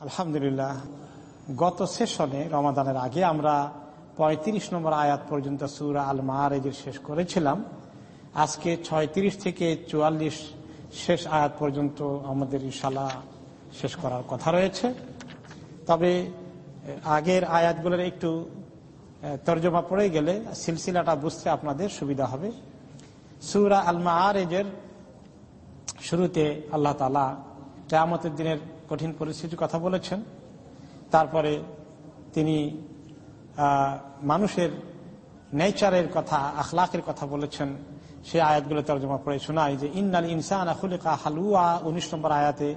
আলহামদুলিল্লাহ, গত সেশনে রমাদানের আগে আমরা পঁয়ত্রিশ নম্বর আয়াত পর্যন্ত সুরা আল মাহারেজের শেষ করেছিলাম। আজকে ছয়ত্রিশ থেকে চুয়াল্লিশ শেষ আয়াত পর্যন্ত আমাদের ইশালা শেষ করার কথা রয়েছে। তবে, আগের আয়াতগুলোর একটু তর্জমা পড়ে গেলে সিলসিলাটা বুঝতে আপনাদের সুবিধা হবে। সুরা আল মাহারেজের শুরুতে আল্লাহ তালা কেয়ামতের দিনের কঠিন পরিস্থিতির কথা বলেছেন। তারপরে তিনি মানুষের নেচারের কথা, আখলাকের কথা বলেছেন। সে আয়াতগুলো তর্জমা পড়ে শোনায় যে, ইন্নাল ইনসান আখুলিকা হালুয়া। উনিশ নম্বর আয়াতে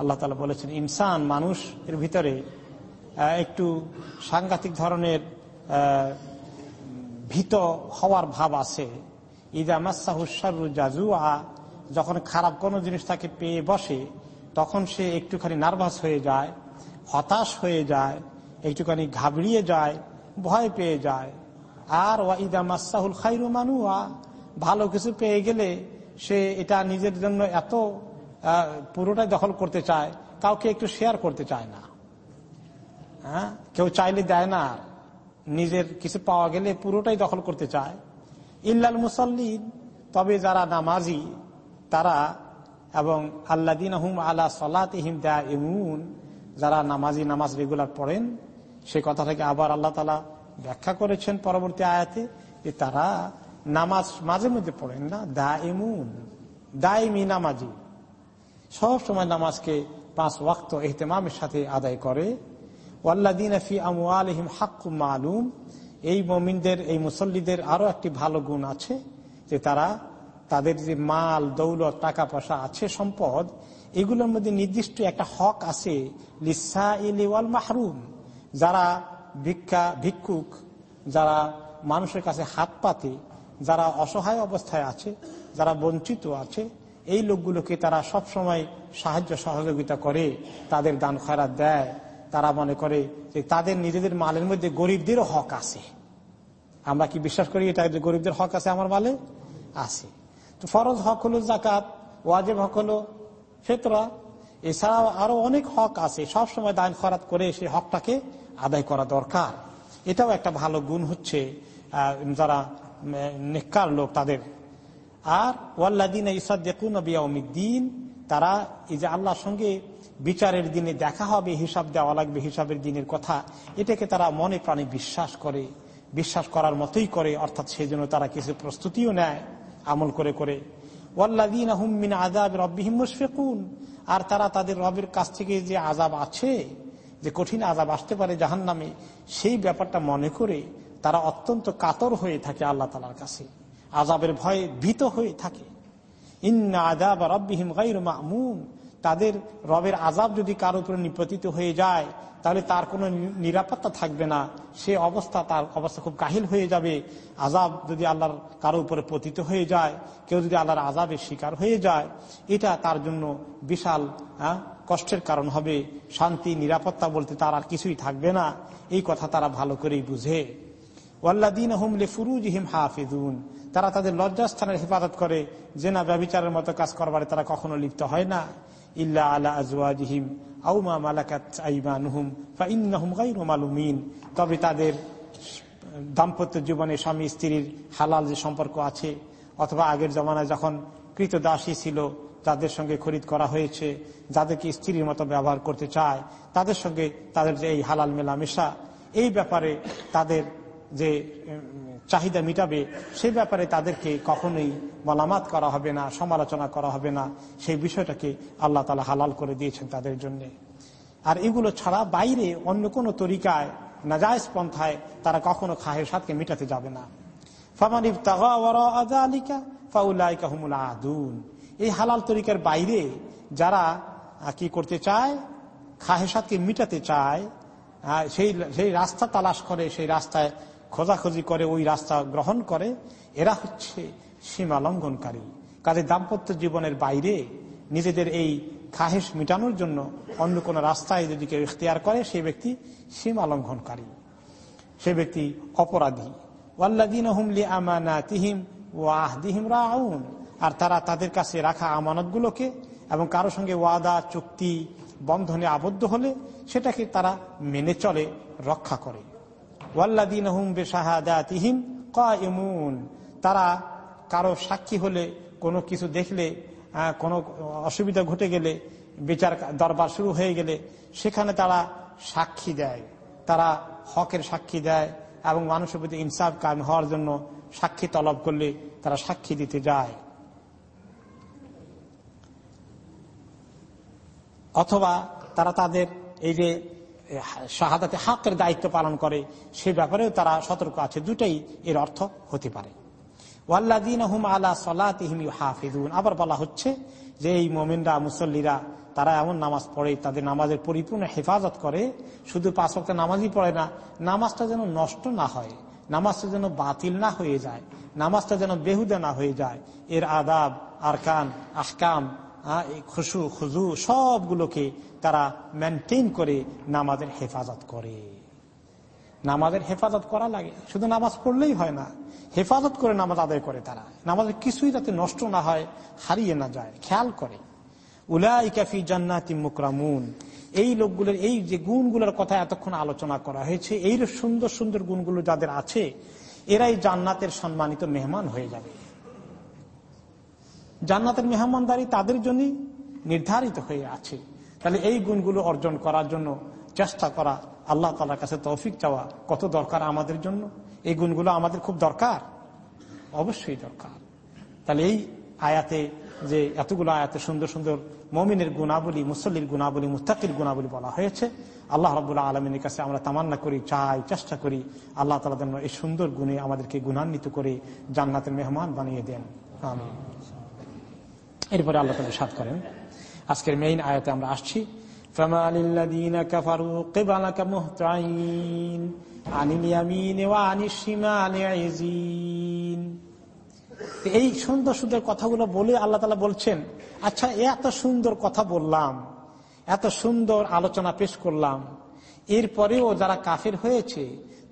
আল্লাহ তালা বলেছেন, ইনসান, মানুষ, এর ভিতরে একটু সাংঘাতিক ধরনের ভীত হওয়ার ভাব আছে। ইদা মাসাহুসারু জাজুয়া যখন খারাপ কোনো জিনিস তাকে পেয়ে বসে তখন সে একটুখানি নার্ভাস হয়ে যায়, হতাশ হয়ে যায়, একটুখানি ঘাবড়িয়ে যায়, ভয় পেয়ে যায়। আর ওয়াইদা মাসাহুল খাইরু মানুয়া, ভালো কিছু পেয়ে গেলে সে এটা নিজের জন্য এত পুরোটাই দখল করতে চায়, কাউকে একটু শেয়ার করতে চায় না। হ্যাঁ কেউ চাইলে দেয় না নিজের কিছু পাওয়া গেলে পুরোটাই দখল করতে চায়। ইল্লাল মুসল্লিন, তবে যারা নামাজি, তারা এবং আল্লাদিন হুম আলা সলাতিহিম দা ইমুন যারা নামাজি নামাজ রেগুলার পড়েন, সে কথাটাকে আবার আল্লাহ তালা ব্যাখ্যা করেছেন পরবর্তী আয়াতে যে তারা নামাজ মাঝে মধ্যে পড়েন না দা ইমুন দায়মি নামাজি। সব সময় নামাজকে পাঁচ ওয়াক্ত এহতেমামের সাথে আদায় করে। ওয়াল্লাদিন ফি আমওয়ালিহিম হাক্কু মালুম, এই মমিনদের, এই মুসল্লিদের আরও একটি ভালো গুণ আছে যে তারা তাদের যে মাল, দৌলত টাকা পয়সা আছে, সম্পদ, এগুলোর মধ্যে নির্দিষ্ট একটা হক আছে লিসা মাহরুম। যারা ভিক্ষা, ভিক্ষুক, যারা মানুষের কাছে হাত পাতে, যারা অসহায় অবস্থায় আছে, যারা বঞ্চিত আছে, এই লোকগুলোকে তারা সব সময় সাহায্য, সহযোগিতা করে, তাদের দান খয়রাত দেয়। তারা মনে করে যে তাদের নিজেদের মালের মধ্যে গরিবদেরও হক আছে। আমরা কি বিশ্বাস করি এটা গরিবদের হক আছে, আমার মালে? আছে। ফরজ হক হলো জাকাত ওয়াজেব হক হলো ফেতরা। এছাড়াও আরও অনেক হক আছে, সব সময় দান খরাত করে সেই হকটাকে আদায় করা দরকার। এটাও একটা ভালো গুণ হচ্ছে যারা নেককার লোক তাদের। আর ওয়াল্লাদিন ইসাদ্দিন দিন তারা এই যে আল্লাহর সঙ্গে বিচারের দিনে দেখা হবে, হিসাব দেওয়া লাগবে হিসাবের দিনের কথা, এটাকে তারা মনে প্রাণে বিশ্বাস করে, বিশ্বাস করার মতোই করে, অর্থাৎ সেই জন্য তারা কিছু প্রস্তুতিও নেয়। আমল করে করে। ওয়াল্লাদিন আজাব রব্বিহিম আর তারা তাদের রবের কাছ থেকে যে আজাব আছে, যে কঠিন আজাব আসতে পারে জাহান নামে সেই ব্যাপারটা মনে করে তারা অত্যন্ত কাতর হয়ে থাকে আল্লাহ তালার কাছে। আজাবের ভয়ে ভীত হয়ে থাকে। ইন্না আজাব রব্বিহিম গাইর মামুন। তাদের রবের আজাব যদি কারও উপরে নিপতিত হয়ে যায় তাহলে তার কোনো নিরাপত্তা থাকবে না। সে অবস্থা, তার অবস্থা খুব কাহিল হয়ে যাবে। আজাব যদি আল্লাহর কারও উপরে পতিত হয়ে যায়, কেউ যদি আল্লাহর আজাবের শিকার হয়ে যায়, এটা তার জন্য বিশাল কষ্টের কারণ হবে। শান্তি, নিরাপত্তা বলতে তার আর কিছুই থাকবে না। এই কথা তারা ভালো করেই বুঝে। ওয়াল্লাদিন হুমলে ফুরুজ হিম হাফিদুন তারা তাদের লজ্জাস্থানের হেফাজত করে। যে না ব্যবচারের মতো কাজ করবারে তারা কখনো লিপ্ত হয় না। ইল্লা আলা আজওয়াজিহিম আউমা মালাকাত আইমানুহুম ফাইন্নাহুম গাইরু মালুমিন। তবে তাদের দাম্পত্য জীবনে স্বামী স্ত্রীর হালাল যে সম্পর্ক আছে, অথবা আগের জমানায় যখন কৃতদাসী ছিল যাদের সঙ্গে খরিদ করা হয়েছে, যাদেরকে স্ত্রীর মতো ব্যবহার করতে চায়, তাদের সঙ্গে তাদের যে এই হালাল মেলামেশা, এই ব্যাপারে তাদের যে চাহিদা মিটাবে, সে ব্যাপারে তাদেরকে কখনোই মলামাত করা হবে না, সমালোচনা করা হবে না। সেই বিষয়টাকে আল্লাহ তালা হালাল করে দিয়েছেন তাদের জন্য। আর এগুলো ছাড়া বাইরে অন্য কোনো তরিকায়, নাজায়জ পন্থায় তারা কখনো খাহের সাথে মিটাতে যাবে না। আদুন। এই হালাল তরিকার বাইরে যারা কি করতে চায় খাহেসাতকে মিটাতে চায় সেই সেই রাস্তা তালাশ করে, সেই রাস্তায় খোঁজাখুঁজি করে ওই রাস্তা গ্রহণ করে, এরা হচ্ছে সীমা লঙ্ঘনকারী। কাজে দাম্পত্য জীবনের বাইরে নিজেদের এই খাহেস মিটানোর জন্য অন্য কোন রাস্তায় যদি কেউ ইখতিয়ার করে, সেই ব্যক্তি সীমা লঙ্ঘনকারী। সে ব্যক্তি অপরাধী। ওয়াল্লাদিন হুমলি রাউন। আর তারা তাদের কাছে রাখা আমানতগুলোকে এবং কারও সঙ্গে ওয়াদা, চুক্তি, বন্ধনে আবদ্ধ হলে সেটাকে তারা মেনে চলে, রক্ষা করে। তারা কারও সাক্ষী হলে, কোনো কিছু দেখলে কোনো অসুবিধা ঘটে গেলে, বিচার দরবার শুরু হয়ে গেলে, সেখানে তারা সাক্ষী দেয়। তারা হকের সাক্ষী দেয় এবং মানুষের প্রতি ইনসাফ কায়েম হওয়ার জন্য সাক্ষী তলব করলে তারা সাক্ষী দিতে যায়। অথবা তারা তাদের এই যে শাহাদাতে হাকের দায়িত্ব পালন করে, সে ব্যাপারেও তারা সতর্ক আছে। দুটাই এর অর্থ হতে পারে। আবার বলা হচ্ছে যে এই মোমিনরা, মুসল্লিরা, তারা এমন নামাজ পড়ে, তাদের নামাজের পরিপূর্ণ হেফাজত করে, শুধু পাঁচ অক্ট নামাজই পড়ে না, নামাজটা যেন নষ্ট না হয়, নামাজটা যেন বাতিল না হয়ে যায়, নামাজটা যেন বেহুদা না হয়ে যায়। এর আদাব, আরকান, আহকাম খুশু, খুজু সবগুলোকে তারা মেনটেন করে নামাজের হেফাজত করে। নামাজের হেফাজত করা লাগে। শুধু নামাজ পড়লেই হয় না। হেফাজত করে নামাজ আদায় করে তারা। নামাজের কিছুই যাতে নষ্ট না হয়, হারিয়ে না যায়। খেয়াল করে। উলাই কাফি জান্নাতি মুকরামুন। এই লোকগুলোর, এই যে গুণগুলোর কথা এতক্ষণ আলোচনা করা হয়েছে এই সুন্দর সুন্দর গুণগুলো যাদের আছে, এরাই জান্নাতের সম্মানিত মেহমান হয়ে যাবে। জান্নাতের মেহমানদারি তাদের জন্যই নির্ধারিত হয়ে আছে। তাহলে এই গুণগুলো অর্জন করার জন্য চেষ্টা করা আল্লাহ তালার কাছে তৌফিক চাওয়া কত দরকার আমাদের জন্য? এই গুণগুলো আমাদের খুব দরকার। অবশ্যই দরকার। তাহলে এই আয়াতে যে এতগুলো আয়াতে সুন্দর সুন্দর মমিনের গুণাবলী, মুসল্লির গুণাবলী মুস্তাকির গুণাবলী বলা হয়েছে, আল্লাহ রবুল্লাহ আলমিনের কাছে আমরা তামান্না করি, চাই, চেষ্টা করি আল্লাহ তালা যেন এই সুন্দর গুণে আমাদেরকে গুণান্বিত করে জান্নাতের মেহমান বানিয়ে দেন। আমি এরপরে আল্লাহ তালা সাত করেন। আজকের মেইন আয়াতে আমরা আসছি। এই সুন্দর সুন্দর কথাগুলো বলে আল্লাহ তালা বলছেন আচ্ছা এত সুন্দর কথা বললাম, এত সুন্দর আলোচনা পেশ করলাম, এরপরেও যারা কাফের হয়েছে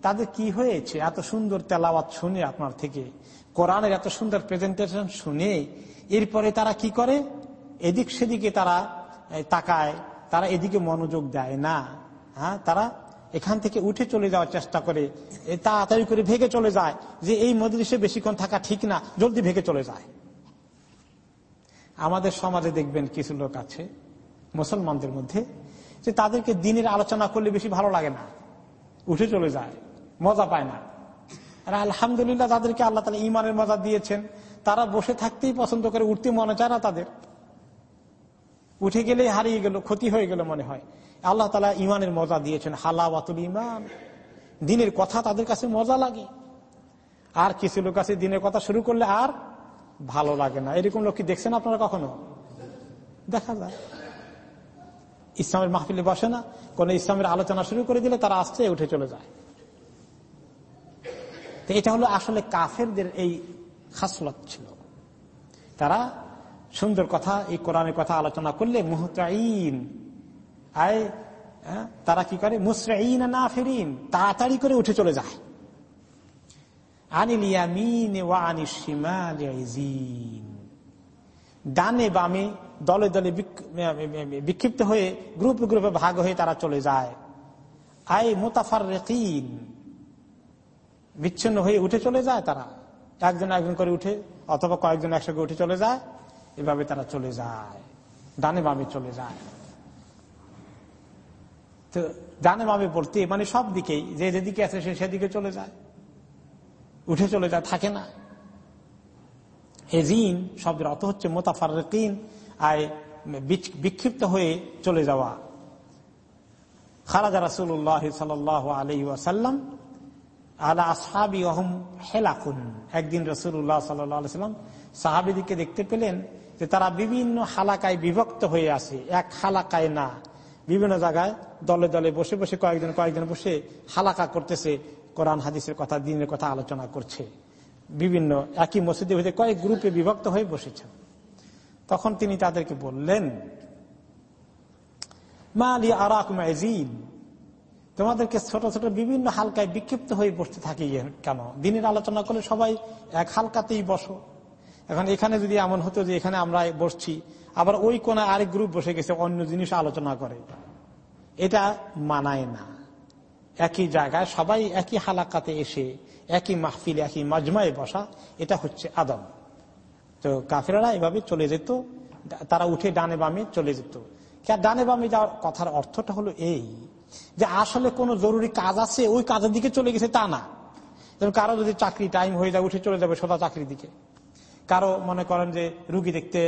তাদের কি হয়েছে? এত সুন্দর তেলাওয়াত শুনে আপনার থেকে, কোরআনের এত সুন্দর প্রেজেন্টেশন শুনে, এরপরে তারা কি করে? এদিক সেদিকে তারা তাকায়, তারা এদিকে মনোযোগ দেয় না হ্যাঁ? তারা এখান থেকে উঠে চলে যাওয়ার চেষ্টা করে তাড়াতাড়ি করে ভেগে চলে যায় যে এই মজলিসে বেশিক্ষণ থাকা ঠিক না, জলদি ভেগে চলে যায়। আমাদের সমাজে দেখবেন কিছু লোক আছে, মুসলমানদের মধ্যে, যে তাদেরকে দিনের আলোচনা করলে বেশি ভালো লাগে না, উঠে চলে যায়। মজা পায় না। আর আলহামদুলিল্লাহ তাদেরকে আল্লাহ তালা ইমানের মজা দিয়েছেন। তারা বসে থাকতেই পছন্দ করে, উঠতে মনে চায় না তাদের। উঠে গেলে হারিয়ে গেল, ক্ষতি হয়ে গেল মনে হয়। আল্লাহ তালা ইমানের মজা দিয়েছেন, হালাওয়াতুল ইমান দিনের কথা তাদের কাছে মজা লাগে। আর কিছু লোক আছে দিনের কথা শুরু করলে আর ভালো লাগে না। এরকম লোক কি দেখছেন আপনারা কখনো? দেখা যায়। ইসলামের মাহফিলে বসে না। কোন ইসলামের আলোচনা শুরু করে দিলে তারা আসছে উঠে চলে যায়। তো এটা হলো আসলে কাফেরদের এই খাসলত ছিল। তারা সুন্দর কথা এই কোরআনের কথা আলোচনা করলে মুহতাইন আয় হ্যাঁ, তারা কি করে? মুসরাইন না ফেরিন তাড়াতাড়ি করে উঠে চলে যায়। ডানে বামে দলে দলে বিক্ষিপ্ত হয়ে গ্রুপে গ্রুপে ভাগ হয়ে তারা চলে যায়। আয় মোতাফার রেকিন বিচ্ছিন্ন হয়ে উঠে চলে যায় তারা। একজন একজন করে উঠে, অথবা কয়েকজন একসঙ্গে উঠে চলে যায়, এভাবে তারা চলে যায়। ডানে বামে চলে যায়। তো ডানে বামে বলতে মানে সব দিকেই, যে যেদিকে আছে সে সেদিকে চলে যায়। উঠে চলে যায়, থাকে না। হেজিন শব্দের অর্থ হচ্ছে মোতাফার আয় বিক্ষিপ্ত হয়ে চলে যাওয়া। খারাজা রাসুল্লাহ সাল আলহি ওয়াসাল্লাম আলা অহম হেলাকুন। একদিন রসুল্লাহ সাল্লাম সাহাবিদিকে দেখতে পেলেন যে তারা বিভিন্ন হালাকায় বিভক্ত হয়ে আছে। এক হালাকায় না। বিভিন্ন জায়গায় দলে দলে বসে বসে কয়েকজন কয়েকজন বসে হালাকা করতেছে, কোরআন, হাদিসের কথা, দিনের কথা আলোচনা করছে। বিভিন্ন একই মসজিদে হয়ে কয়েক গ্রুপে বিভক্ত হয়ে বসেছেন। তখন তিনি তাদেরকে বললেন মা আলী আরাক মাইজিন তোমাদেরকে ছোট ছোট বিভিন্ন হালকায় বিক্ষিপ্ত হয়ে বসতে থাকি কেন? দিনের আলোচনা করলে সবাই এক হালকাতেই বসো। এখন এখানে যদি এমন হতো যে এখানে আমরা বসছি, আবার ওই কোন আরেক গ্রুপ বসে গেছে, অন্য জিনিস আলোচনা করে। এটা মানায় না। একই জায়গায় সবাই একই হালাকাতে এসে, একই মাহফিলে, একই মাজমায় বসা, এটা হচ্ছে আদম তো কাফেরা এভাবে চলে যেত, তারা উঠে ডানে বামে চলে যেত। ডানে বামে যাওয়ার কথার অর্থটা হলো এই যে আসলে কোনো জরুরি কাজ আছে, ওই কাজের দিকে চলে গেছে তা না। যেমন কারও যদি চাকরি টাইম হয়ে যায়, উঠে চলে যাবে সোজা চাকরির দিকে। কারও মনে করেন যে রুগী দেখতে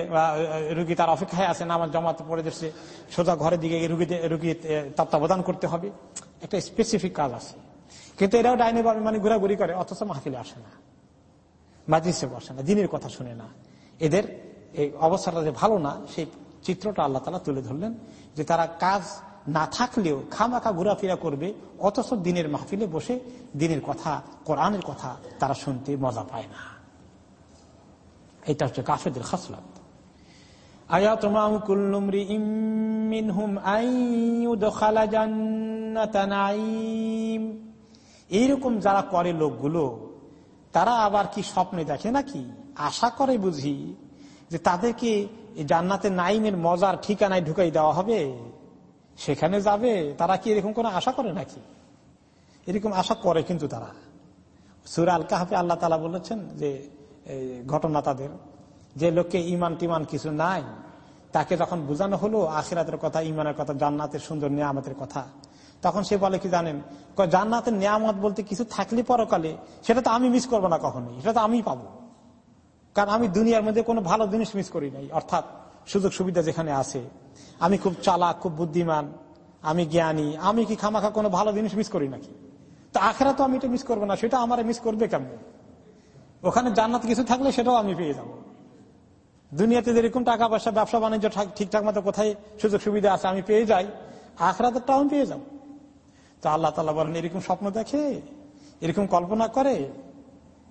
রুগী তার অপেক্ষায় আছে না আমার জমাতে পড়ে যাচ্ছে, সোজা ঘরের দিকে রুগী রুগী তত্ত্বাবধান করতে হবে। একটা স্পেসিফিক কাজ আছে। কিন্তু এরাও ডাইনে বামে মানে ঘোরাঘুরি করে, অথচ মাহফিলে আসে না। মাজিসে বসে না, দিনের কথা শুনে না। এদের এই অবস্থাটা যে ভালো না, সেই চিত্রটা আল্লাহ তালা তুলে ধরলেন যে তারা কাজ না থাকলেও খামাখা ঘোরাফেরা করবে, অথচ দিনের মাহফিলে বসে দিনের কথা, কোরআনের কথা তারা শুনতে মজা পায় না। এটা হচ্ছে কাফেদের খাসলাত। এইরকম যারা করে লোকগুলো, তারা আবার কি স্বপ্নে দেখে নাকি? আশা করে বুঝি যে তাদেরকে জান্নাতে নাইমের মজার ঠিকানায় ঢুকাই দেওয়া হবে। সেখানে যাবে, তারা কি এরকম কোনো আশা করে নাকি? এরকম আশা করে কিন্তু তারা। সুরা আল কাহাফে আল্লাহ তালা বলেছেন যে ঘটনা তাদের যে লোককে ইমান টিমান কিছু নাই, তাকে যখন বোঝানো হলো, আখিরাতের কথা ইমানের কথা, জান্নাতের সুন্দর নিয়ামতের কথা, তখন সে বলে কি জানেন? জান্নাতের নিয়ামত বলতে কিছু থাকলে পরকালে, সেটা তো আমি মিস করব না কখনোই, সেটা তো আমি পাবো। কারণ আমি দুনিয়ার মধ্যে কোনো ভালো জিনিস মিস করি নাই, অর্থাৎ সুযোগ সুবিধা যেখানে আছে আমি খুব চালাক, খুব বুদ্ধিমান, আমি জ্ঞানী, আমি কি খামাখা কোনো ভালো জিনিস মিস করি নাকি? তো আখেরা তো আমি এটা মিস করব না, সেটা আমার মিস করবে কেমন? ওখানে জান্নাত কিছু থাকলে সেটাও আমি পেয়ে যাব। দুনিয়াতে যেরকম টাকা পয়সা ব্যবসা বাণিজ্য ঠিকঠাক মতো কোথায় সুযোগ সুবিধা আছে, আমি পেয়ে যাই আখরা আখরাতেরটাও আমি পেয়ে যাব। তো আল্লাহ তালা বলেন, এরকম স্বপ্ন দেখে, এরকম কল্পনা করে,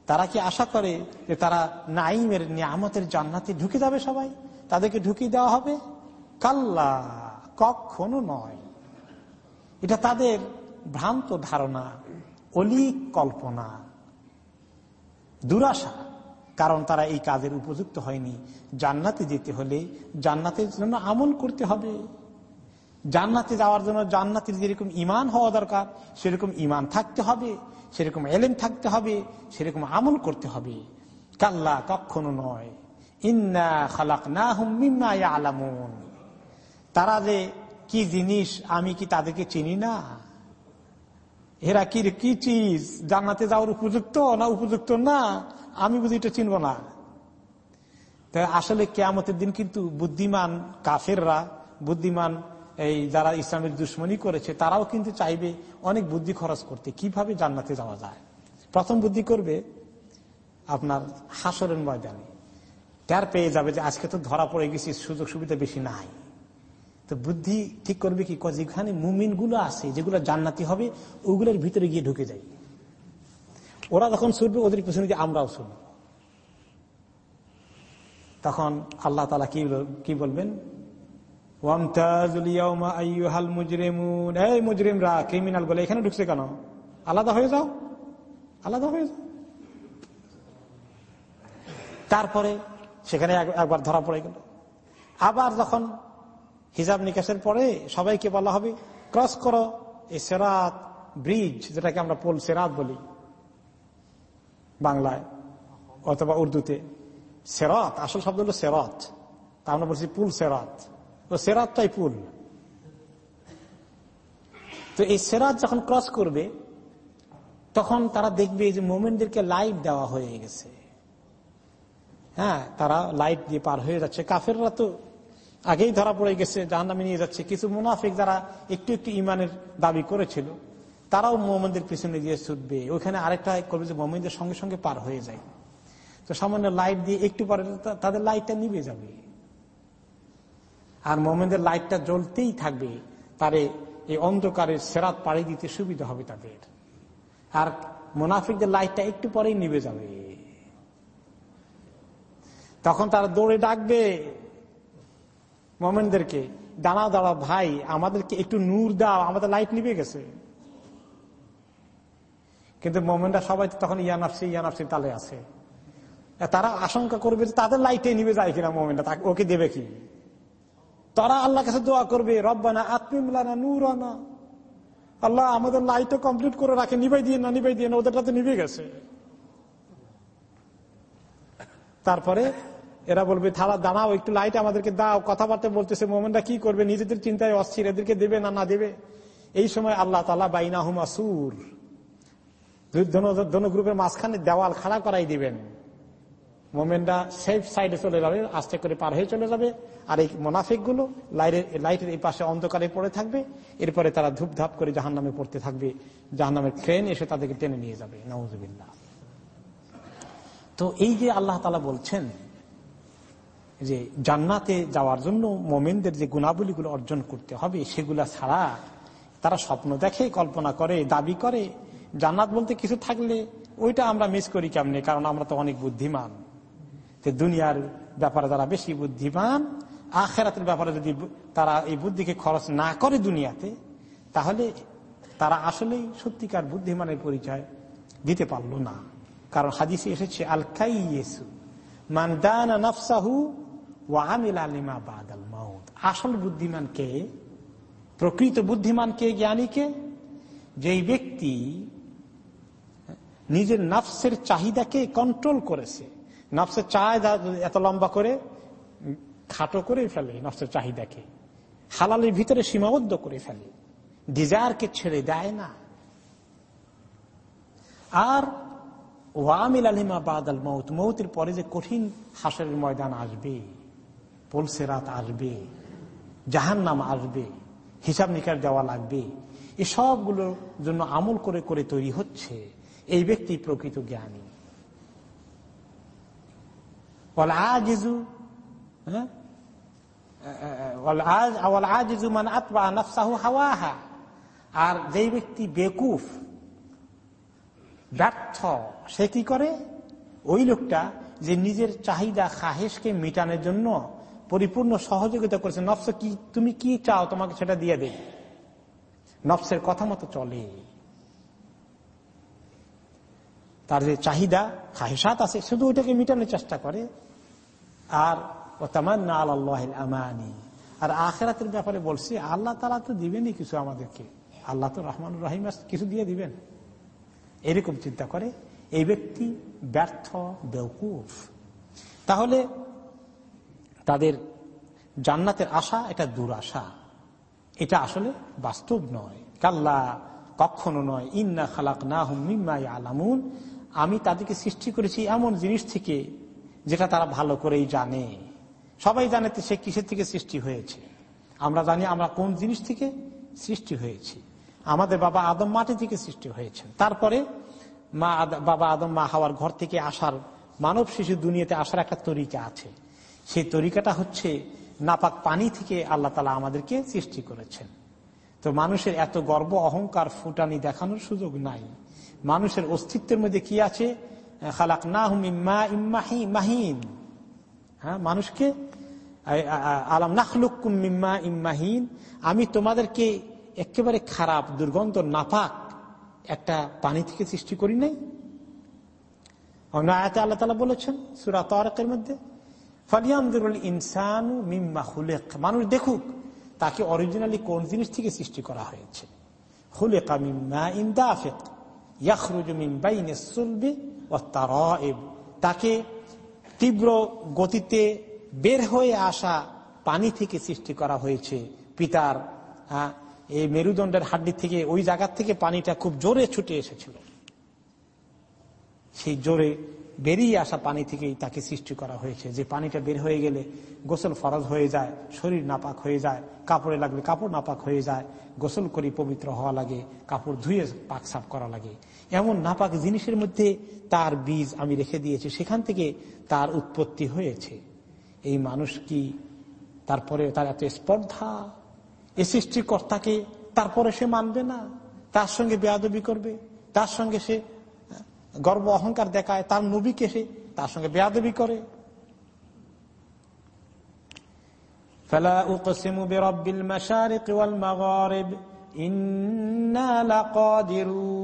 তারা কি আশা করে যে তারা নাইমের নিয়ামতের জান্নাতে ঢুকে যাবে সবাই? তাদেরকে ঢুকিয়ে দেওয়া হবে? কাল্লা, কখনো নয়। এটা তাদের ভ্রান্ত ধারণা, অলিক কল্পনা, দুরাশা। কারণ তারা এই কাজের উপযুক্ত হয়নি। জান্নাতে যেতে হলে জান্নাতের জন্য আমল করতে হবে। জান্নাতে যাওয়ার জন্য জান্নাতের যেরকম ইমান হওয়া দরকার, সেরকম ইমান থাকতে হবে, সেরকম এলেম থাকতে হবে, সেরকম আমল করতে হবে। কাল্লা কখনো নয়। ইন্না খালাক না হুম আলামুন তারা যে কি জিনিস, আমি কি তাদেরকে চিনি না? এরা কি কি চিজ? জান্নাতে যাওয়ার উপযুক্ত না উপযুক্ত না? আমি বুঝি এটা চিনব না। আসলে কেয়ামতের দিন কিন্তু বুদ্ধিমান কাফেররা, বুদ্ধিমান এই যারা ইসলামের দুশ্মনী করেছে, তারাও কিন্তু চাইবে অনেক বুদ্ধি খরচ করতে। কীভাবে জান্নাতে যাওয়া যায়? প্রথম বুদ্ধি করবে আপনার হাসরের ময়দানে। তার পেয়ে যাবে যে আজকে তো ধরা পড়ে গেছি সুযোগ সুবিধা বেশি নাই। তো বুদ্ধি ঠিক করবে কি? যেখানে মুমিনগুলো আছে, যেগুলো জান্নাতি হবে, ওগুলোর ভিতরে গিয়ে ঢুকে যায়। ওরা যখন শুনবে, ওদের পিছনে গিয়ে আমরাও শুনব। তখন আল্লাহ তালা কি কি বলবেন? ক্রিমিনাল বলে, এখানে ঢুকছে কেন? আলাদা হয়ে যাও। আলাদা হয়ে যাও। তারপরে সেখানে একবার ধরা পড়ে গেল। আবার যখন হিজাব নিকাশের পরে সবাইকে বলা হবে ক্রস করো এই সেরাত ব্রিজ যেটাকে আমরা পোল সেরাত বলি বাংলায়, অথবা উর্দুতে। সেরাত, আসল শব্দ হলো সেরাত। তা আমরা বলছি পুল সেরাত। তো সেরাতটাই পুল। তো এই সেরাত যখন ক্রস করবে, তখন তারা দেখবে যে মোমেন্টদেরকে লাইট দেওয়া হয়ে গেছে। হ্যাঁ তারা লাইট দিয়ে পার হয়ে যাচ্ছে। কাফেররা তো আগেই ধরা পড়ে গেছে, জাহান্নামে নিয়ে যাচ্ছে। কিছু মুনাফিক যারা একটু একটু ইমানের দাবি করেছিল, তারাও মোহাম্মদের পিছনে দিয়ে ছুটবে। ওইখানে আরেকটা করবে যে মোহাম্মদের সঙ্গে সঙ্গে পার হয়ে যায়। তো সামান্য লাইট দিয়ে একটু পরে তাদের লাইটটা নিভে যাবে। আর মোহাম্মদের লাইটটা জ্বলতেই থাকবে। তারে এই অন্ধকারের সেরাত পাড়ি দিতে সুবিধা হবে তাদের। আর মোনাফিকদের লাইটটা একটু পরেই নিভে যাবে। তখন তারা দৌড়ে ডাকবে। মোমেনদেরকে দাঁড়া দাঁড়া ভাই, আমাদেরকে একটু নূর দাও, আমাদের লাইট নিভে গেছে। কিন্তু মোমেনরা সবাই তখন ইয়ান আফসি ইয়ানাফসি ইয়ানাফসি তালে আছে। তারা আশঙ্কা করবে যে তাদের লাইটে নিবে যায় কিনা মোমেন্টটা তাকে, ওকে দেবে কি? তারা আল্লাহ কাছে দোয়া করবে, রব্বানা আত্মিমলানা নূরানা। আল্লাহ, আমাদের লাইটটা কমপ্লিট করে রাখে নিবাই দিয়ে না নিবাই দিয়ে না, ওদেরটা তো নিবে গেছে। তারপরে এরা বলবে, থালা দাঁড়াও, একটু লাইট আমাদেরকে দাও, কথাবার্তা বলতেছে মোমেনটা কি করবে? নিজেদের চিন্তায় অস্থির, এদেরকে দেবে না না দেবে? এই সময় আল্লাহ তালা বাইনা হুমা সুর দোনো গ্রুপের মাঝখানে দেওয়াল খাড়া করাই দিবেন। মোমেনটা সেফ সাইডে চলে যাবে, আস্তে করে পার হয়ে চলে যাবে। আর এই মোনাফিকগুলো লাইটের এই পাশে অন্ধকারে পড়ে থাকবে। এরপরে তারা ধূপধাপ করে জাহান নামে পড়তে থাকবে। জাহান নামের ট্রেন এসে তাদেরকে টেনে নিয়ে যাবে নওয়াজবিল্লা তো এই যে আল্লাহ তালা বলছেন যে জান্নাতে যাওয়ার জন্য মোমেনদের যে গুণাবলীগুলো অর্জন করতে হবে, সেগুলা ছাড়া তারা স্বপ্ন দেখে কল্পনা করে, দাবি করে। জান্নাত বলতে কিছু থাকলে ওইটা আমরা মিস করি কেমনে? কারণ আমরা তো অনেক বুদ্ধিমান। তো দুনিয়ার ব্যাপারে তারা বেশি বুদ্ধিমান, আখেরাতের ব্যাপারে যদি তারা এই বুদ্ধিকে খরচ না করে দুনিয়াতে, তাহলে তারা আসলেই সত্যিকার বুদ্ধিমানের পরিচয় দিতে পারল না। কারণ হাদিসে এসেছে আল কাইয়েসু মান দানা নফসাহু বাদাল আসল বুদ্ধিমান কে? প্রকৃত বুদ্ধিমান কে, জ্ঞানী কে? যেই ব্যক্তি নিজের নফসের চাহিদাকে কন্ট্রোল করেছে। নফসের চাহিদা এত লম্বা করে, খাটো করে ফেলে নফসের চাহিদাকে। হালালের ভিতরে সীমাবদ্ধ করে ফেলে। ডিজায়ারকে ছেড়ে দেয় না। আর ওয়ামিল আলিমা বাদ আল মৌত মৌতের পরে যে কঠিন হাসের ময়দান আসবে। রাত আসবে জাহান নাম আসবে, হিসাব নিকার দেওয়া লাগবে। এসবগুলোর জন্য আমল করে করে তৈরি হচ্ছে এই ব্যক্তি প্রকৃত জ্ঞানী। হ্যাঁ? আর যেই ব্যক্তি বেকুফ, ব্যর্থ, সে কি করে? ওই লোকটা যে নিজের চাহিদা খাহেসকে মেটানোর জন্য পরিপূর্ণ সহযোগিতা করেছে। নফস কি, তুমি কি চাও তোমাকে সেটা দিয়ে দে নফসের কথা মতো চলে। তার যে চাহিদা, খাহেসাত আছে শুধু ওইটাকে মিটানোর চেষ্টা করে। আর ও তামান্না আল্লাহ আমানি। আর আখেরাতের ব্যাপারে বলছি, আল্লাহ তালা তো দিবেনই কিছু আমাদেরকে। আল্লাহ তো রহমান রহিম কিছু দিয়ে দিবেন। এরকম চিন্তা করে, এই ব্যক্তি ব্যর্থ বেউকুফ তাহলে তাদের জান্নাতের আশা এটা দুরাশা। এটা আসলে বাস্তব নয়। কাল্লা, কখনো নয়। ইন্না খালাক না হুম মিম্মাই আলামুন আমি তাদেরকে সৃষ্টি করেছি এমন জিনিস থেকে যেটা তারা ভালো করেই জানে। সবাই জানে সে কিসের থেকে সৃষ্টি হয়েছে। আমরা জানি আমরা কোন জিনিস থেকে সৃষ্টি হয়েছি। আমাদের বাবা আদম মাটি থেকে সৃষ্টি হয়েছে তারপরে মা বাবা আদম মা হাওয়ার ঘর থেকে আসার মানব শিশু দুনিয়াতে আসার একটা তরিকা আছে। সেই তরিকাটা হচ্ছে নাপাক পানি থেকে আল্লাহ তালা আমাদেরকে সৃষ্টি করেছেন। তো মানুষের এত গর্ব, অহংকার, ফুটানি দেখানোর সুযোগ নাই। মানুষের অস্তিত্বের মধ্যে কি আছে? খালাক না মাহিন। হ্যাঁ মানুষকে আলাম নাখলুকুম মিম্মা ইম্মাহিন। আমি তোমাদেরকে একেবারে খারাপ, দুর্গন্ধ, নাপাক একটা পানি থেকে সৃষ্টি করি নাই। আয়াতে আল্লাহ তালা বলেছেন, সুরা তরকের মধ্যে ফালিয়ামদুল ইনসানু মিম্মা হুলেক মানুষ দেখুক, তাকে অরিজিনালি কোন জিনিস থেকে সৃষ্টি করা হয়েছে? হুলেকা মিম্মা ইন্দাফেক তাকে তীব্র গতিতে বের হয়ে আসা পানি থেকে সৃষ্টি করা হয়েছে। পিতার এই মেরুদণ্ডের হাড্ডি থেকে ওই জায়গা থেকে পানিটা খুব জোরে ছুটে এসেছিল। সেই জোরে বেরিয়ে আসা পানি থেকেই তাকে সৃষ্টি করা হয়েছে। যে পানিটা বের হয়ে গেলে গোসল ফরজ হয়ে যায়, শরীর নাপাক হয়ে যায়, কাপড়ে লাগলে কাপড় নাপাক হয়ে যায়, গোসল করি পবিত্র হওয়া লাগে, কাপড় ধুয়ে পাক সাফ করা লাগে। এমন নাপাক জিনিসের মধ্যে তার বীজ আমি রেখে দিয়েছি, সেখান থেকে তার উৎপত্তি হয়েছে। এই মানুষ কি তারপরে তার এত স্পর্ধা? এ সৃষ্টিকর্তাকে তারপরে সে মানবে না। তার সঙ্গে বেয়াদবি করবে। তার সঙ্গে সে গর্ব অহংকার দেখায় তার নবীকে সে তার সঙ্গে বেয়াদবি করে فلا أقسم برب المشارق والمغارب إنا لقادرون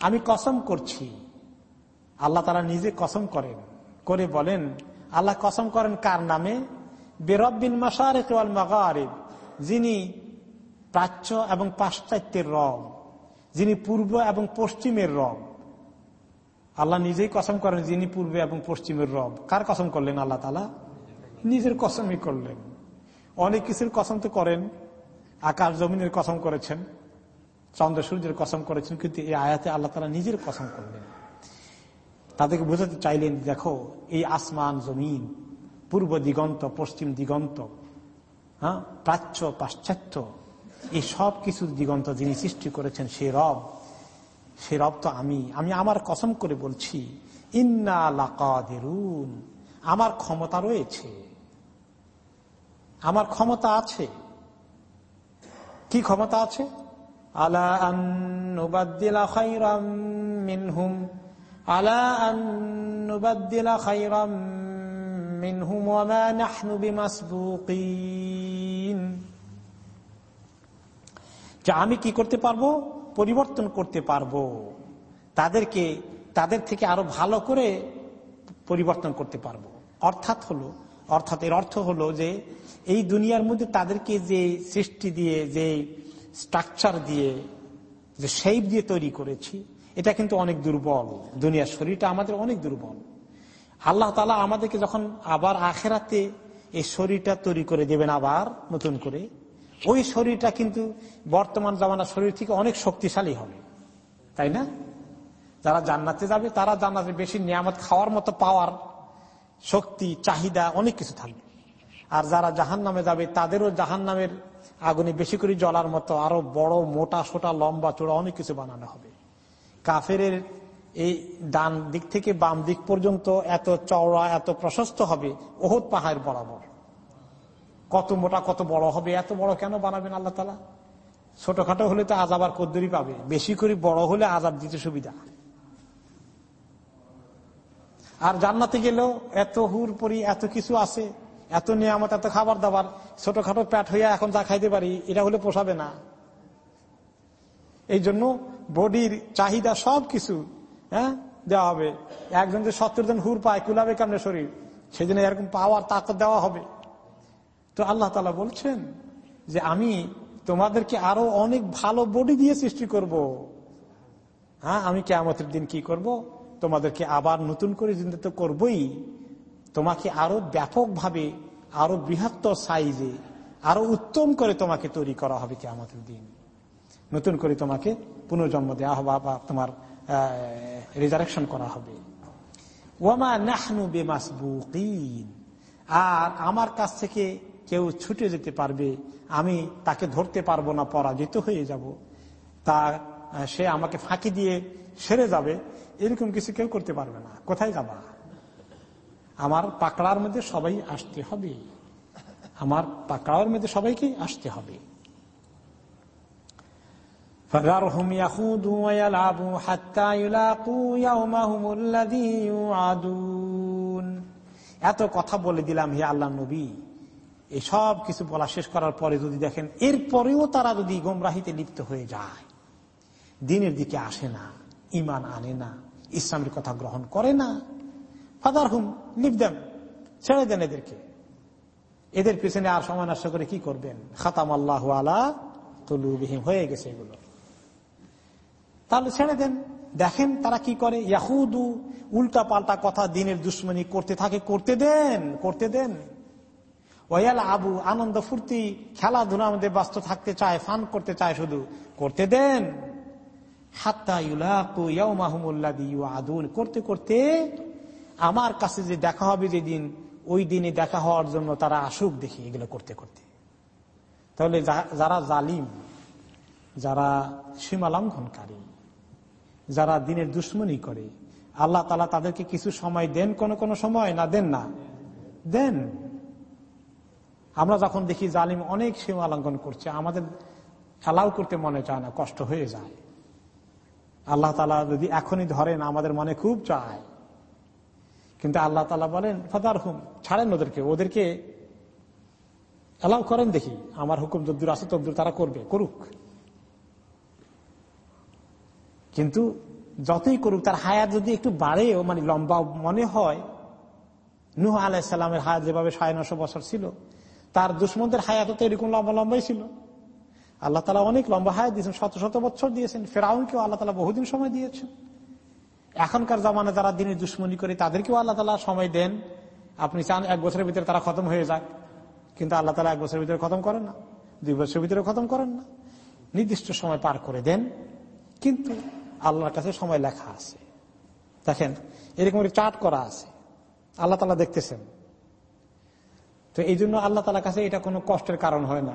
আমি কসম করছি আল্লাহ তারা নিজে কসম করেন করে বলেন আল্লাহ কসম করেন কার নামে বেরব্বিন মাসারেক মাগারিব যিনি প্রাচ্য এবং পাশ্চাত্যের রব যিনি পূর্ব এবং পশ্চিমের রব। আল্লাহ নিজেই কসম করেন যিনি পূর্বে এবং পশ্চিমের রব। কার কসম করলেন আল্লাহ তালা নিজের কসমই করলেন। অনেক কিছুর কসম তো করেন। আকাশ জমিনের কসম করেছেন। চন্দ্র সূর্যের কসম করেছেন। কিন্তু এই আয়াতে আল্লাহ তালা নিজের কসম করলেন। তাদেরকে বোঝাতে চাইলেন, দেখো, এই আসমান, জমিন, পূর্ব দিগন্ত, পশ্চিম দিগন্ত হ্যাঁ প্রাচ্য, পাশ্চাত্য এই সব কিছু দিগন্ত যিনি সৃষ্টি করেছেন, সে রব সে রব তো আমি। আমি আমার কসম করে বলছি, ইন্না লাকাদেরুন। আমার ক্ষমতা রয়েছে। আমার ক্ষমতা আছে। কি ক্ষমতা আছে? আলা আলা যে আমি কি করতে পারব? পরিবর্তন করতে পারব। তাদেরকে, তাদের থেকে আরও ভালো করে পরিবর্তন করতে পারব। অর্থাৎ হলো, অর্থাৎ এর অর্থ হলো যে, এই দুনিয়ার মধ্যে তাদেরকে যে সৃষ্টি দিয়ে, যে স্ট্রাকচার দিয়ে, যে শেপ দিয়ে তৈরি করেছি, এটা কিন্তু অনেক দুর্বল। দুনিয়ার শরীরটা আমাদের অনেক দুর্বল। আল্লাহ তালা আমাদেরকে যখন আবার আখেরাতে এই শরীরটা তৈরি করে দেবেন আবার নতুন করে ওই শরীরটা কিন্তু বর্তমান জামানার শরীর থেকে অনেক শক্তিশালী হবে। তাই না? যারা জান্নাতে যাবে, তারা জান্নাতে বেশি নিয়ামত খাওয়ার মতো পাওয়ার শক্তি, চাহিদা অনেক কিছু থাকবে। আর যারা জাহান নামে যাবে, তাদেরও জাহান নামের আগুনে বেশি করে জ্বলার মতো আরও বড়, মোটা, সোটা, লম্বা, চোড়া অনেক কিছু বানানো হবে। কাফের এই ডান দিক থেকে বাম দিক পর্যন্ত এত চওড়া, এত প্রশস্ত হবে। ওহত পাহাড় বরাবর। কত মোটা, কত বড় হবে, এত বড় কেন বানাবেন আল্লাহ তালা ছোটখাটো হলে তো আজাব আর কদ্দুরি পাবে, বেশি করে বড় হলে আজাব দিতে সুবিধা। আর জান্নাতে গেলেও এত হুর পরি, এত কিছু আছে, এত নিয়ামত, এত খাবার দাবার ছোটখাটো প্যাট হইয়া এখন যা খাইতে পারি, এটা হলে পোষাবে না। এই জন্য বডির চাহিদা সব কিছু হ্যাঁ দেওয়া হবে। একজন যে সত্তর জন হুর পায়, কুলাবে কেমনে শরীর? সেদিন এরকম পাওয়ার তাকত দেওয়া হবে। তো আল্লাহ তালা বলছেন যে আমি তোমাদেরকে আরও অনেক ভালো বডি দিয়ে সৃষ্টি করব। হ্যাঁ আমি কেমতের দিন কি করব। তোমাদেরকে আবার নতুন করে চিন্তা তো করবই তোমাকে আরও ব্যাপকভাবে, আরও বৃহত্তর সাইজে, আরও উত্তম করে তোমাকে তৈরি করা হবে কেমতের দিন নতুন করে তোমাকে পুনর্জন্ম দেওয়া হবে বা তোমার রিজারেকশন করা হবে ওয়ামা নাহনু বেমাসবুকিন আর আমার কাছ থেকে কেউ ছুটে যেতে পারবে, আমি তাকে ধরতে পারব না, পরাজিত হয়ে যাব। তা সে আমাকে ফাঁকি দিয়ে সেরে যাবে, এরকম কিছু কেউ করতে পারবে না। কোথায় যাবা? আমার পাকড়ার মধ্যে সবাই আসতে হবে। আমার পাকড়ার মধ্যে সবাইকে আসতে হবে। এত কথা বলে দিলাম, হে আল্লাহ নবী। এই সব কিছু বলা শেষ করার পরে যদি দেখেন, এরপরেও তারা যদি গোমরাহিতে লিপ্ত হয়ে যায়, দিনের দিকে আসে না ইমান আনে না, ইসলামের কথা গ্রহণ করে না ফাদার হুম লিপ দেন, ছেড়ে দেন এদেরকে। এদের পিছনে আর সময় নষ্ট করে কি করবেন? খাতাম আল্লাহ আলা তলুবিহীন হয়ে গেছে এগুলো। তাহলে ছেড়ে দেন। দেখেন তারা কি করে? ইয়াহুদু উল্টা পাল্টা কথা দিনের দুশ্মনী করতে থাকে, করতে দেন করতে দেন। ওয়াল আবু আনন্দ ফুর্তি খেলাধুলার মধ্যে ব্যস্ত থাকতে চায়, ফান করতে চায় শুধু। করতে দেন। করতে করতে আমার কাছে যে দেখা হবে যেদিন, ওই দিনে দেখা হওয়ার জন্য তারা আসুক দেখি এগুলো করতে করতে। তাহলে যারা জালিম, যারা সীমা লঙ্ঘনকারী, যারা দিনের দুশ্মনী করে, আল্লাহ তালা তাদেরকে কিছু সময় দেন, কোন কোন সময়? না, দেন না। দেন। আমরা যখন দেখি জালিম অনেক সীমা লঙ্ঘন করছে, আমাদের অ্যালাউ করতে মনে চায় না, কষ্ট হয়ে যায়। আল্লাহ তালা যদি এখনই ধরেন, আমাদের মনে খুব চায়। কিন্তু আল্লাহ তালা বলেন ফাদার হুম ছাড়েন ওদেরকে। ওদেরকে অ্যালাউ করেন দেখি, আমার হুকুম যদ্দুর আছে তদ্দুর তারা করবে, করুক। কিন্তু যতই করুক, তার হায়াত যদি একটু বাড়েও মানে লম্বা মনে হয়, নুহ আলাইসাল্লামের হায়াত যেভাবে সাড়ে নশো বছর ছিল তার দুশ্মনদের হায়াতও তো এরকম লম্বা লম্বাই ছিল। আল্লাহ তালা অনেক লম্বা হায়াত দিয়েছেন, শত শত বছর দিয়েছেন, ফেরাউনকেও আল্লাহ তালা বহুদিন সময় দিয়েছেন। এখনকার জামানে যারা দিনের দুশ্মনী করে, তাদেরকেও আল্লাহ তালা সময় দেন। আপনি চান এক বছরের ভিতরে তারা খতম হয়ে যাক, কিন্তু আল্লাহ তালা এক বছরের ভিতরে খতম করেন না, দুই বছরের ভিতরে খতম করেন না। নির্দিষ্ট সময় পার করে দেন, কিন্তু আল্লাহর কাছে সময় লেখা আছে। দেখেন, এরকম চার্ট করা আছে। আল্লাহ তালা দেখতেছেন তো এই জন্য আল্লাহ তালার কাছে এটা কোনো কষ্টের কারণ হয় না।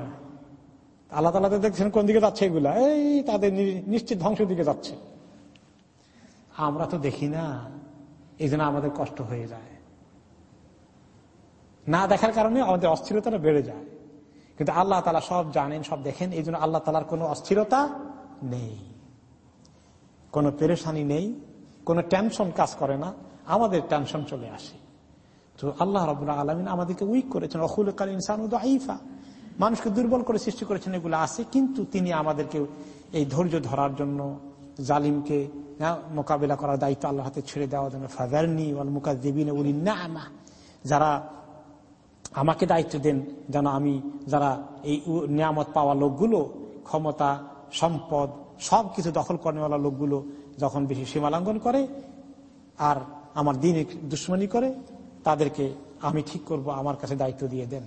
আল্লাহ তালা তো দেখছেন কোন দিকে যাচ্ছে এগুলা? এই তাদের নিশ্চিত ধ্বংসের দিকে যাচ্ছে। আমরা তো দেখি না। এই জন্য আমাদের কষ্ট হয়ে যায়। না দেখার কারণে আমাদের অস্থিরতাটা বেড়ে যায়। কিন্তু আল্লাহ তালা সব জানেন, সব দেখেন, এই জন্য আল্লাহ তালার কোনো অস্থিরতা নেই। কোনো পেরেশানি নেই, কোনো টেনশন কাজ করে না। আমাদের টেনশন চলে আসে। তো আল্লাহ রবুল্লাহ আলমিন আমাদেরকে উইক করেছেন। অকুল কাল ইনসান আইফা মানুষকে দুর্বল করে সৃষ্টি করেছেন, এগুলো আছে, কিন্তু তিনি আমাদেরকে এই ধৈর্য ধরার জন্য জালিমকে মোকাবিলা করার দায়িত্ব আল্লাহ হাতে ছেড়ে দেওয়ার জন্য ফাদারনি ওয়াল উলি না যারা আমাকে দায়িত্ব দেন, যেন আমি যারা এই নিয়ামত পাওয়া লোকগুলো, ক্ষমতা, সম্পদ সব কিছু দখল করেওয়ালা লোকগুলো যখন বেশি সীমালঙ্ঘন করে, আর আমার দিন দুশ্মনী করে তাদেরকে আমি ঠিক করব, আমার কাছে দায়িত্ব দিয়ে দেন।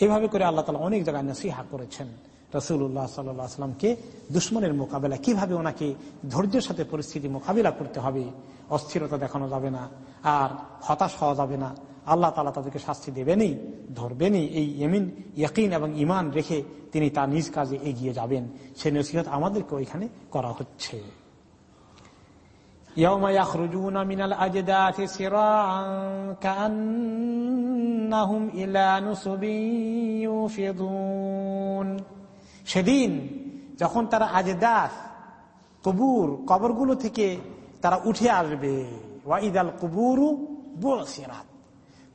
এভাবে করে আল্লাহ তালা অনেক জায়গায় নসিহা করেছেন রসুল্লাহ সাল্লামকে দুশ্মনের মোকাবেলা। কীভাবে ওনাকে ধৈর্যের সাথে পরিস্থিতি মোকাবিলা করতে হবে? অস্থিরতা দেখানো যাবে না, আর হতাশ হওয়া যাবে না। আল্লাহ তালা তাদেরকে শাস্তি দেবেনই, ধরবেনই। এই এমিন ইয়কিন এবং ইমান রেখে তিনি তার নিজ কাজে এগিয়ে যাবেন। সে নসিহত আমাদেরকে ওইখানে করা হচ্ছে। يوم يخرجون من الأجداث سراعا كأنهم إلى نصب يوفضون সেদিন যখন তারা আজদাস কবুর কবরগুলো থেকে তারা উঠে আসবে ওয়াইদাল কবুরু বসিরাত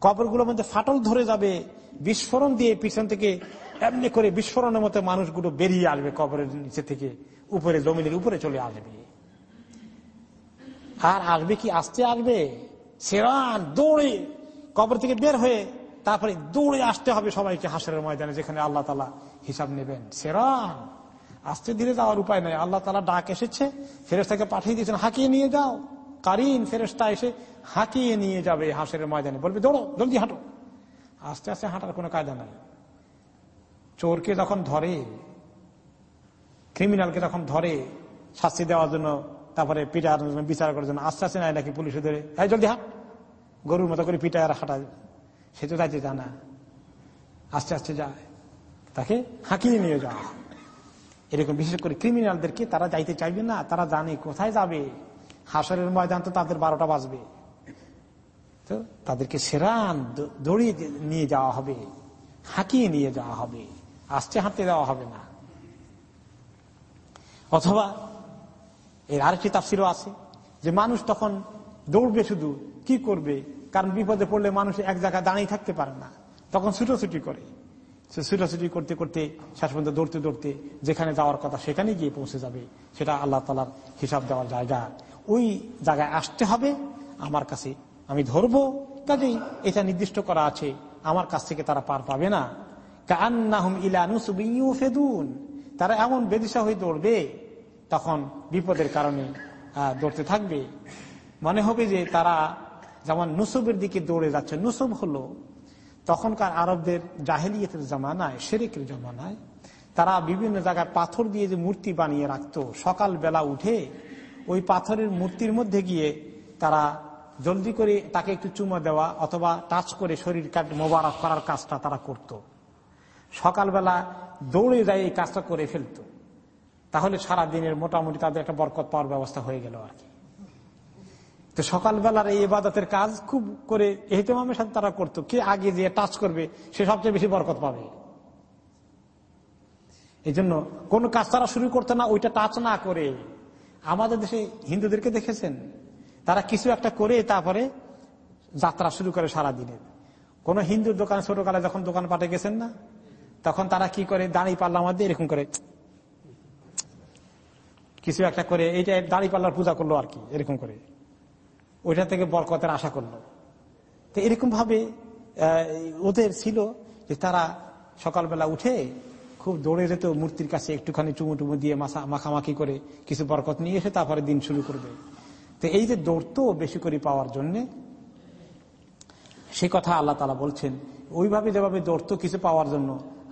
কবরগুলোর মধ্যে ফাটল ধরে যাবে বিস্ফোরণ দিয়ে পিছন থেকে এমনি করে বিস্ফোরণের মতো মানুষগুলো বেরিয়ে আসবে কবরের নিচে থেকে উপরে জমিনের উপরে চলে আসবে আর আসবে কি? আসতে আসবে। সেরান, দৌড়ে, কবর থেকে বের হয়ে তারপরে দৌড়ে আসতে হবে সবাইকে হাসরের ময়দানে, যেখানে আল্লাহ তালা হিসাব নেবেন। সেরান, আসতে ধীরে যাওয়ার উপায় নাই। আল্লাহ তালা ডাক এসেছে ফেরেস্তাকে পাঠিয়ে দিয়েছেন, হাঁকিয়ে নিয়ে যাও। কারিন ফেরেস্তা এসে হাঁকিয়ে নিয়ে যাবে হাঁসের ময়দানে। বলবে, দৌড়ো, জলদি হাঁটো। আস্তে আস্তে হাঁটার কোনো কায়দা নাই। চোরকে যখন ধরে, ক্রিমিনালকে যখন ধরে শাস্তি দেওয়ার জন্য তারপরে পিটার বিচার করার জন্য আস্তে আস্তে নাই নাকি পুলিশে ধরে হ্যাঁ জলদি হাঁট, গরুর মতো করে পিটায় আর হাঁটা সে তো যাইতে জানা আস্তে আস্তে যায়। তাকে হাঁকিয়ে নিয়ে যাওয়া এরকম বিশেষ করে ক্রিমিনালদেরকে তারা যাইতে চাইবে না, তারা জানে কোথায় যাবে। হাসরের ময়দান তো তাদের বারোটা বাজবে। তো তাদেরকে সেরান দড়িয়ে নিয়ে যাওয়া হবে, হাঁকিয়ে নিয়ে যাওয়া হবে। আস্তে হাঁটতে দেওয়া হবে না। অথবা এর আরেকটি তাফসিরও আছে যে মানুষ তখন দৌড়বে শুধু কি করবে? কারণ বিপদে পড়লে মানুষ এক জায়গায় দাঁড়িয়ে থাকতে পারে না। তখন ছুটোছুটি করে। সে ছুটোছুটি করতে করতে, শেষ পর্যন্ত দৌড়তে দৌড়তে যেখানে যাওয়ার কথা সেখানে গিয়ে পৌঁছে যাবে। সেটা আল্লাহ তালার হিসাব দেওয়ার জায়গা। ওই জায়গায় আসতে হবে, আমার কাছে আমি ধরবো। কাজেই এটা নির্দিষ্ট করা আছে, আমার কাছ থেকে তারা পার পাবে না। ফেদুন তারা এমন বেদিশা হয়ে দৌড়বে তখন বিপদের কারণে দৌড়তে থাকবে। মনে হবে যে তারা যেমন নুসুবের দিকে দৌড়ে যাচ্ছে, নুসুব হলো তখনকার আরবদের জাহেলিয়তের জমানায়, শেরেকের জমানায়। তারা বিভিন্ন জায়গায় পাথর দিয়ে যে মূর্তি বানিয়ে রাখতো সকাল বেলা উঠে ওই পাথরের মূর্তির মধ্যে গিয়ে তারা জলদি করে তাকে একটু চুমা দেওয়া অথবা টাচ করে শরীর মোবারক করার কাজটা তারা করত। সকালবেলা দৌড়ে যায় এই কাজটা করে ফেলত। তাহলে সারা দিনের মোটামুটি তাদের একটা বরকত পাওয়ার ব্যবস্থা হয়ে গেল আর কি। তো সকালবেলার এই ইবাদতের কাজ খুব করে এহতেমামের সাথে তারা করতো। কে আগে যে টাচ করবে, সে সবচেয়ে বেশি বরকত পাবে। এই জন্য কোন কাজ তারা শুরু করতো না, ওইটা টাচ না করে। আমাদের দেশে হিন্দুদেরকে দেখেছেন? তারা কিছু একটা করে তারপরে যাত্রা শুরু করে সারা দিনের কোন হিন্দুর দোকান ছোটকালে যখন দোকান পাঠে গেছেন না, তখন তারা কি করে, দাঁড়িয়ে পাল্লা মধ্যে এরকম করে কিছু একটা করে এইটা দাড়ি পাল্লার পূজা করল আর কি, এরকম করে। ওইটা থেকে বরকতের আশা করল। তো এরকম ভাবে ওদের ছিল যে তারা সকালবেলা উঠে খুব দৌড়ে যেত মূর্তির কাছে, একটুখানি চুমু টুমু দিয়ে মাখামাখি করে কিছু বরকত নিয়ে এসে তারপরে দিন শুরু করবে তো এই যে দৌড়তো বেশি করে পাওয়ার জন্যে, সে কথা আল্লাহ তালা বলছেন, ওইভাবে যেভাবে দৌড়তো কিছু পাওয়ার জন্য,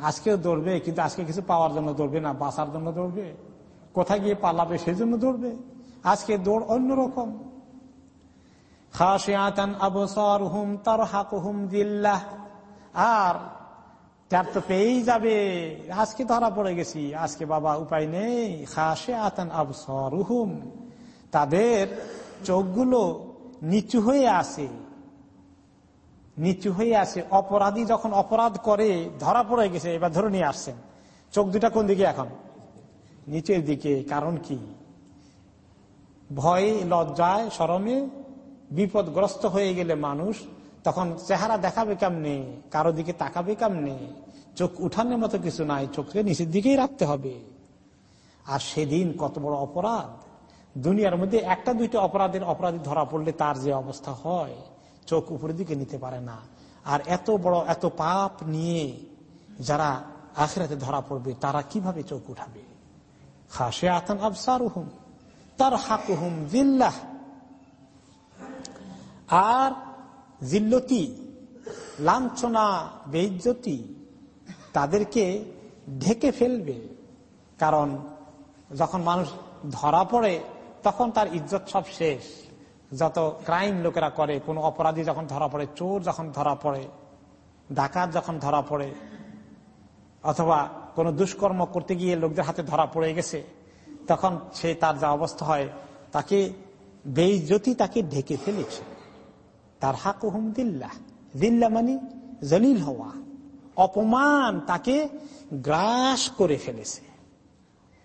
আজকেও দৌড়বে, কিন্তু আজকে কিছু পাওয়ার জন্য দৌড়বে না, বাঁচার জন্য দৌড়বে। কোথায় গিয়ে পালাবে সেজন্য দৌড়বে। আজকে দৌড় অন্যরকম। আর তার তো পেয়েই যাবে। আজকে ধরা পড়ে গেছি। আজকে বাবা উপায় নেই। খাসে আতান আবসরুহুম। তাদের চোখগুলো নিচু হয়ে আসে। নিচু হয়ে আসে। অপরাধী যখন অপরাধ করে, ধরা পড়ে গেছে। এবার ধরে নিয়ে আসছেন। চোখ দুটা কোন দিকে এখন? নিচের দিকে, কারণ কি? ভয়, লজ্জায় সরমে বিপদগ্রস্ত হয়ে গেলে মানুষ তখন চেহারা দেখাবে কেমনে? কারও দিকে তাকাবে কেমনে? চোখ উঠানোর মতো কিছু নাই, চোখকে নিচের দিকেই রাখতে হবে। আর সেদিন কত বড় অপরাধ। দুনিয়ার মধ্যে একটা দুইটা অপরাধের অপরাধী ধরা পড়লে তার যে অবস্থা হয়, চোখ উপরের দিকে নিতে পারে না। আর এত বড়, এত পাপ নিয়ে যারা আখেরাতে ধরা পড়বে, তারা কীভাবে চোখ উঠাবে? খাসে আতন আফসার হুম তার হাকুহুম জিল্লাহ আর জিল্লতি লাঞ্ছনা, বেইজ্জতি তাদেরকে ঢেকে ফেলবে। কারণ যখন মানুষ ধরা পড়ে, তখন তার ইজ্জত সব শেষ। যত ক্রাইম লোকেরা করে, কোনো অপরাধী যখন ধরা পড়ে, চোর যখন ধরা পড়ে, ডাকাত যখন ধরা পড়ে, অথবা কোনো দুষ্কর্ম করতে গিয়ে লোকদের হাতে ধরা পড়ে গেছে, তখন সে তার যা অবস্থা হয়, তাকে বেইজ্জতি তাকে ঢেকে ফেলেছে। তার হাক হুম দিল্লা। দিল্লা মানে জলিল হওয়া। অপমান তাকে গ্রাস করে ফেলেছে।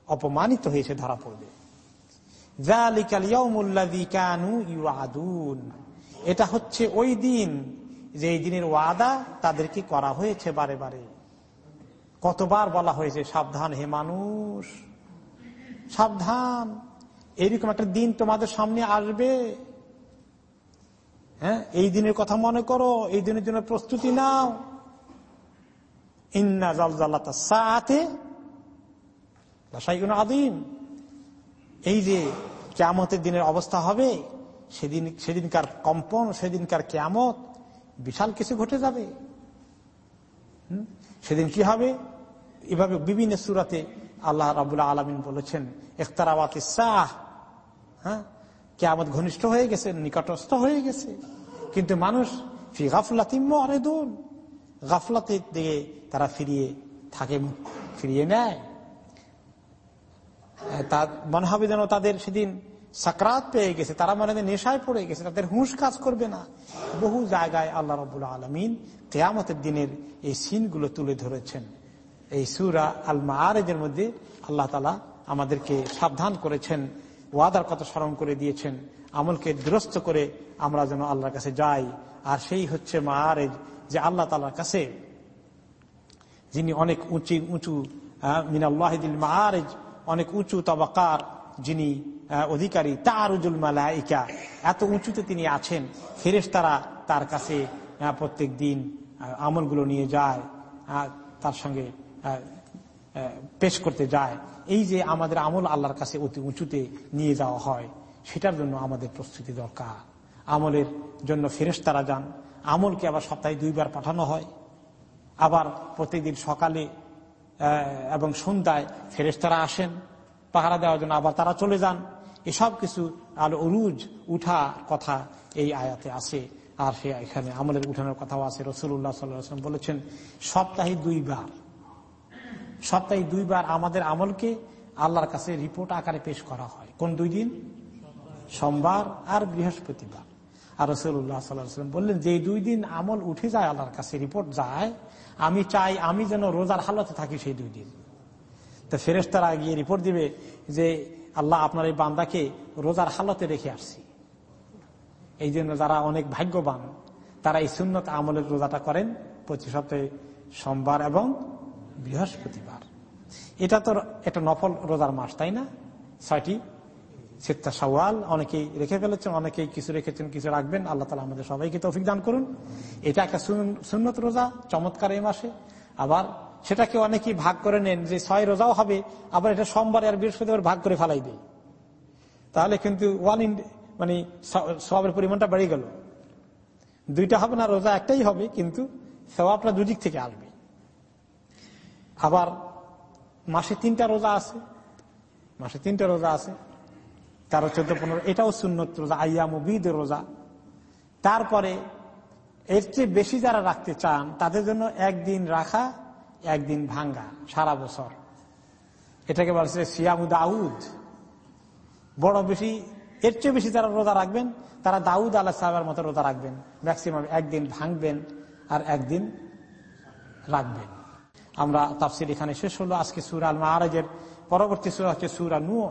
অপমানিত হয়েছে ধরা পড়বে। এটা হচ্ছে ওই দিন যে দিনের ওয়াদা তাদেরকে করা হয়েছে বারে বারে। কতবার বলা হয়েছে, সাবধান হে মানুষ। সাবধান। এইরকম একটা দিন তোমাদের সামনে আসবে। হ্যাঁ এই দিনের কথা মনে করো, এই দিনের জন্য প্রস্তুতি নাও। ইন্না জালজাল্লাতা সাথে আদিম এই যে কেয়ামতের দিনের অবস্থা হবে, সেদিন, সেদিনকার কম্পন, সেদিনকার কেয়ামত, বিশাল কিছু ঘটে যাবে। সেদিন কি হবে? এভাবে বিভিন্ন সুরাতে আল্লাহ রাবুল্লাহ আলমিন বলেছেন এখতারাবাত শাহ হ্যাঁ? কেয়ামত ঘনিষ্ঠ হয়ে গেছে, নিকটস্থ হয়ে গেছে। কিন্তু মানুষ, ফি গাফলাতিম আরেদুন গাফলাতের দিকে তারা ফিরিয়ে থাকে, ফিরিয়ে নেয়। মনে হবে যেন তাদের সেদিন সাকরাত পেয়ে গেছে, তারা মনে নেশায় পড়ে গেছে, তাদের হুঁশ কাজ করবে না। বহু জায়গায় আল্লাহ রবুল আলমিন কেয়ামতের দিনের এই সিনগুলো তুলে ধরেছেন। এই সুরা আল মারেজের মধ্যে আল্লাহ তালা আমাদেরকে সাবধান করেছেন, ওয়াদার কথা স্মরণ করে দিয়েছেন, আমলকে দুরস্ত করে আমরা যেন আল্লাহর কাছে যাই। আর সেই হচ্ছে মারেজ যে আল্লাহ তালার কাছে যিনি অনেক উঁচু উঁচু মিনাল্লাহিদিল মারেজ অনেক উঁচু তবাকার, যিনি অধিকারী তারুজুল মালাইকা। এত উঁচুতে তিনি আছেন ফেরেস তারা তার কাছে প্রত্যেক দিন আমলগুলো নিয়ে যায় তার সঙ্গে পেশ করতে যায়। এই যে আমাদের আমল আল্লাহর কাছে অতি উঁচুতে নিয়ে যাওয়া হয়, সেটার জন্য আমাদের প্রস্তুতি দরকার। আমলের জন্য ফেরেস তারা যান। আমলকে আবার সপ্তাহে দুইবার পাঠানো হয়। আবার প্রত্যেকদিন সকালে এবং সন্ধ্যায় ফেরেস্তারা আসেন। পাহারা দেওয়ার জন্য আবার তারা চলে যান। এসব কিছু আল উরুজ উঠা কথা এই আয়াতে আছে। আর সে এখানে আমলের উঠানোর কথাও আছে। রসুল্লাহ সাল্লাম বলেছেন, সপ্তাহে দুইবার সপ্তাহে দুইবার আমাদের আমলকে আল্লাহর কাছে রিপোর্ট আকারে পেশ করা হয়। কোন দুই দিন? সোমবার আর বৃহস্পতিবার। আর রসুল্লাহ সাল্লাম বললেন, যে দুই দিন আমল উঠে যায়, আল্লাহর কাছে রিপোর্ট যায়, আমি চাই আমি যেন রোজার হালতে থাকি সেই দুই দিন। তো ফেরেস্তারা গিয়ে রিপোর্ট দিবে যে আল্লাহ আপনার এই বান্দাকে রোজার হালতে রেখে আসছি। এই জন্য যারা অনেক ভাগ্যবান, তারা এই সুন্নত আমলের রোজাটা করেন প্রতি সপ্তাহে সোমবার এবং বৃহস্পতিবার। এটা তো একটা নফল রোজার মাস, তাই না? ছয়টি সিত্তা সওয়াল অনেকেই রেখে ফেলেছেন, অনেকেই কিছু রেখেছেন, কিছু রাখবেন। আল্লাহ তালা আমাদের সবাইকে তৌফিক দান করুন। এটা একটা সুন্নত রোজা, চমৎকার এই মাসে। আবার সেটাকে অনেকেই ভাগ করে নেন যে ছয় রোজাও হবে, আবার এটা সোমবার আর বৃহস্পতিবার ভাগ করে ফেলাই দেয় তাহলে কিন্তু ওয়ান ইন মানে সবের পরিমাণটা বেড়ে গেল। দুইটা হবে না, রোজা একটাই হবে, কিন্তু সেওয়াবটা দুদিক থেকে আসবে। আবার মাসে তিনটা রোজা আছে, মাসে তিনটা রোজা আছে, তেরো, চোদ্দ, পনেরো, এটাও সুন্নত রোজা আইয়াম বিদ রোজা। তারপরে এর চেয়ে বেশি যারা রাখতে চান, তাদের জন্য একদিন রাখা একদিন ভাঙ্গা, সারা বছর। এটাকে বলছে সিয়ামু দাউদ। বড় বেশি, এর চেয়ে বেশি যারা রোজা রাখবেন, তারা দাউদ আল্লাহ সাহেবের মতো রোজা রাখবেন। ম্যাক্সিমাম একদিন ভাঙবেন আর একদিন রাখবেন। আমরা তাফসির এখানে শেষ হলো। আজকে সুর আল মাহারাজের পরবর্তী সুরা হচ্ছে সুরা নুহ।